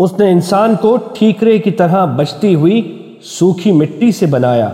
उसने इंसान को ठीकरे की तरह बचती हुई सूखी मिट्टी से बनाया।